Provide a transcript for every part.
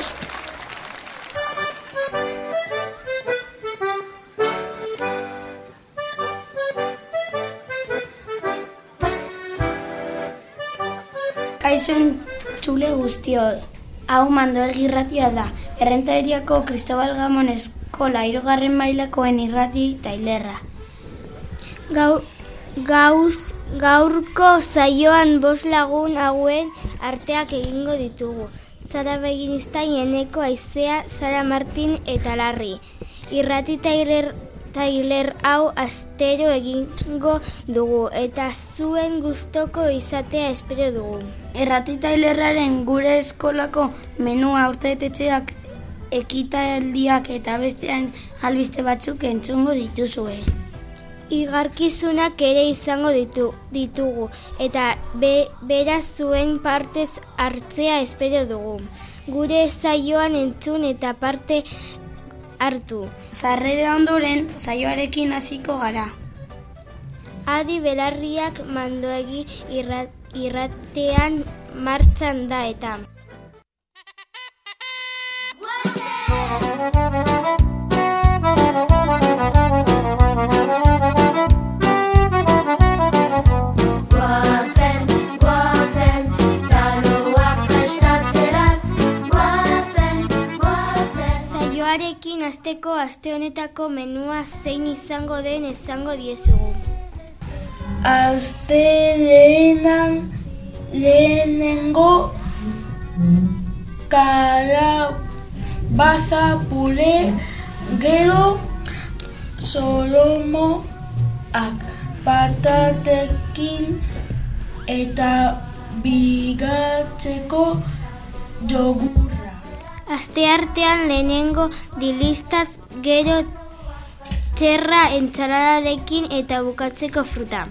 prest! Kaixo txule guztio, hau mando egirratia da. Errenteriako Cristobal Gamon eskola irugarren mailakoen irrati tailerra. Gau, gauz, gaurko zaioan bos lagun hauen arteak egingo ditugu. Zara beginistain eneko aizea, Zara Martin eta Larri. Irrati tailer, tailer hau astero egingo dugu eta zuen gustoko izatea espero dugu. Errati tailerraren gure eskolako menua urteetetxeak ekitaldiak eta bestean albiste batzuk entzungo dituzue. Igarkizunak ere izango ditu, ditugu eta be, beraz zuen partez hartzea espero dugu. Gure zaioan entzun eta parte hartu. Zarrera ondoren saioarekin hasiko gara. Adi belarriak mandoegi irrat, irratean martzan da eta. Asteko aste honetako menua zein izango den esango diezugu. Aste lehenan lehenengo kala baza pure gero solomoak patatekin eta bigatzeko jogurra. Aste artean lehenengo dilistaz gero txerra entzaladadekin eta bukatzeko fruta.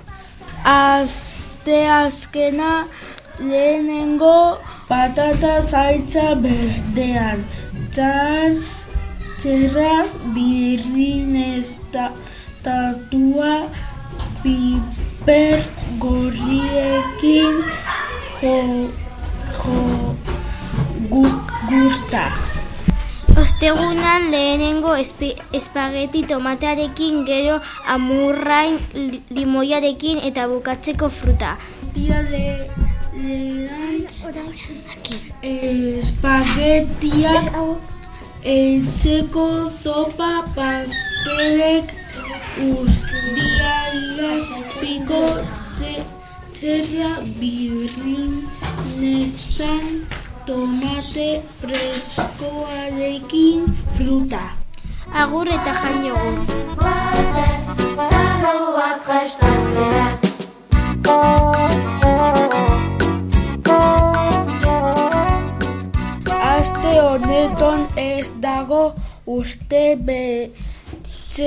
Aste azkena lehenengo patata zaitza berdean. Txars txerra birrinestatua piper gorriekin jo, jo gu, gusta. Ostegunan lehenengo espi, espageti tomatearekin gero amurrain li- limoiarekin eta bukatzeko fruta. Dia le, lehenan espagetiak etxeko zopa pastelek ustialazpiko txe- txerra birrin nestan tomate freskoarekin fruta. Agur eta jan jogun. Guazen, taloak prestatzerat Aste honetan ez dago uste betxerik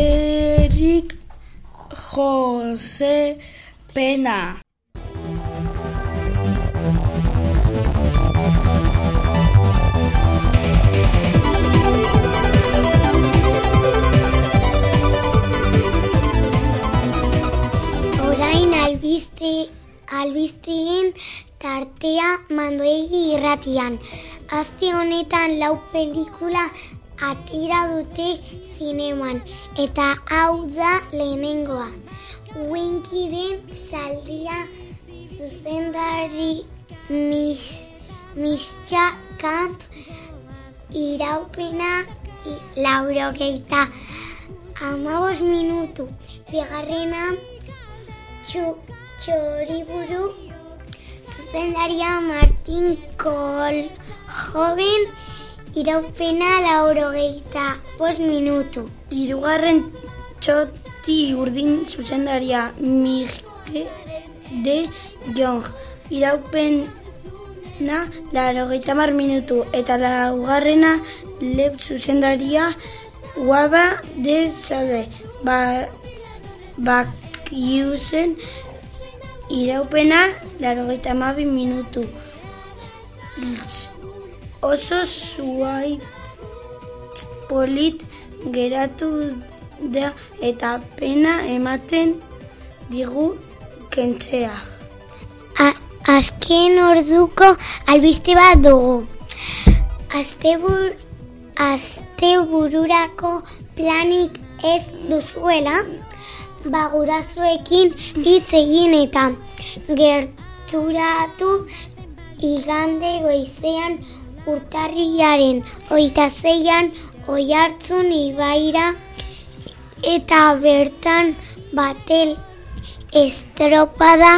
Jose Pena. Albiste, albisteen tartea mandoegi irratian. Azte honetan lau pelikula atira dute zineman eta hau da lehenengoa. Winkiren zaldia zuzendari mis, mistxa kamp iraupena i- laurogeita amabos minutu. Bigarrena txu, txoriburu zuzendaria Martin Kol joven iraupena laurogeita bos minutu. Hirugarren txoti urdin zuzendaria Mike de Jong. Iraupen na larogeita mar minutu eta laugarrena lep zuzendaria Guaba de Sade. Ba, bakiusen iraupena larogeita mabi minutu. Oso zuai polit geratu da eta pena ematen digu kentzea. A, azken orduko albiste bat dugu. astebur, astebururako planik ez duzuela, ba gurasoekin hitz egin eta gerturatu igande goizean urtarriaren oita zeian oi hartzun ibaira eta bertan batel estropada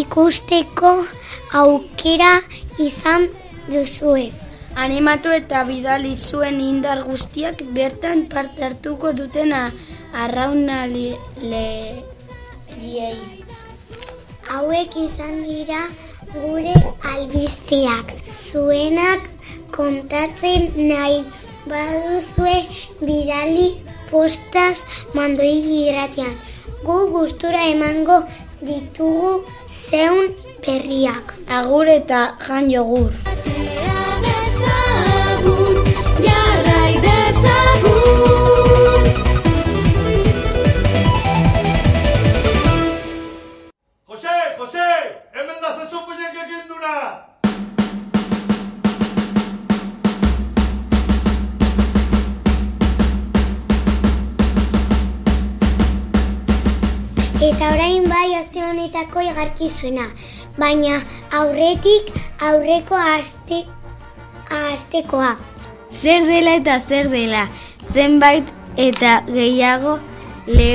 ikusteko aukera izan duzue. Animatu eta bidali zuen indar guztiak bertan parte hartuko dutena arrauna li. Hauek izan dira gure albiztiak. Zuenak kontatzen nahi baduzue bidali postaz mandoi irratian. Gu gustura emango ditugu zeun berriak. Agur eta jan jogur. Eta orain bai aste honetako igarkizuena, baina aurretik aurreko aste astekoa. Zer dela eta zer dela, zenbait eta gehiago le,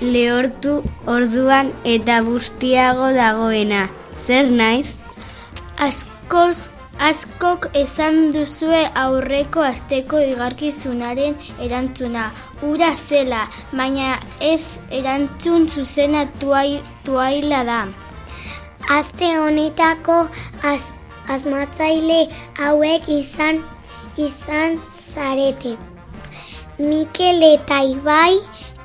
lehortu orduan eta bustiago dagoena. Zer naiz? Askoz, askok esan duzue aurreko asteko igarkizunaren erantzuna. Ura zela, baina ez erantzun zuzena tuai, tuaila da. Aste honetako az, asmatzaile hauek izan izan zarete. Mikel eta Ibai,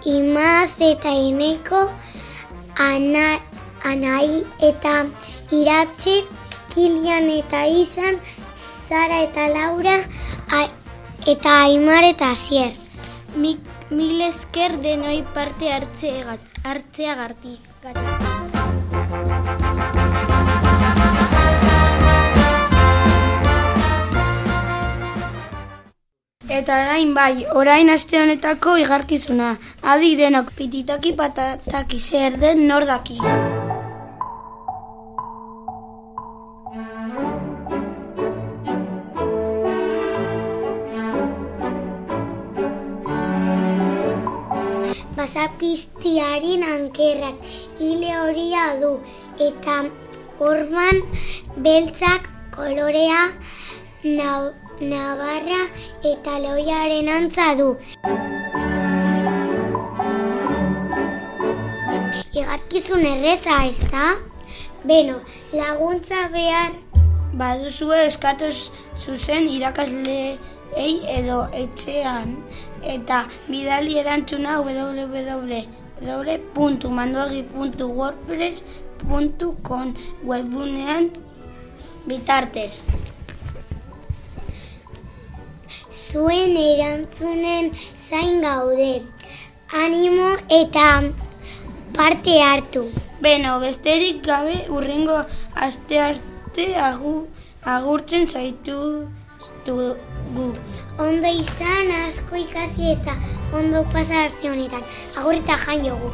Imaz eta Eneko, Ana, Anai eta Iratxe, Kilian eta Izan, Zara eta Laura, a, eta Aimar eta Asier. Mik, mil esker denoi parte hartzeagat- hartzeagartik. Eta orain bai, orain aste honetako igarkizuna. Adi denok pititaki patataki zer den nor daki. Basapiztiaren ankerrak hile horia du eta orman beltzak kolorea na, nabarra eta loiaren antza du. Igarkizun erreza ez da? Beno, laguntza behar Baduzue eskatuz zuzen irakasleei edo etxean eta bidali erantzuna www.mandogi.wordpress.com webgunean bitartez. zuen erantzunen zain gaude. Animo eta parte hartu. Beno, besterik gabe urrengo aste arte agu, agurtzen zaitu gu. Ondo izan asko ikasi eta ondo pasa aste honetan. Agur eta jan jogu.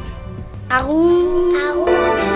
Agur! Agur!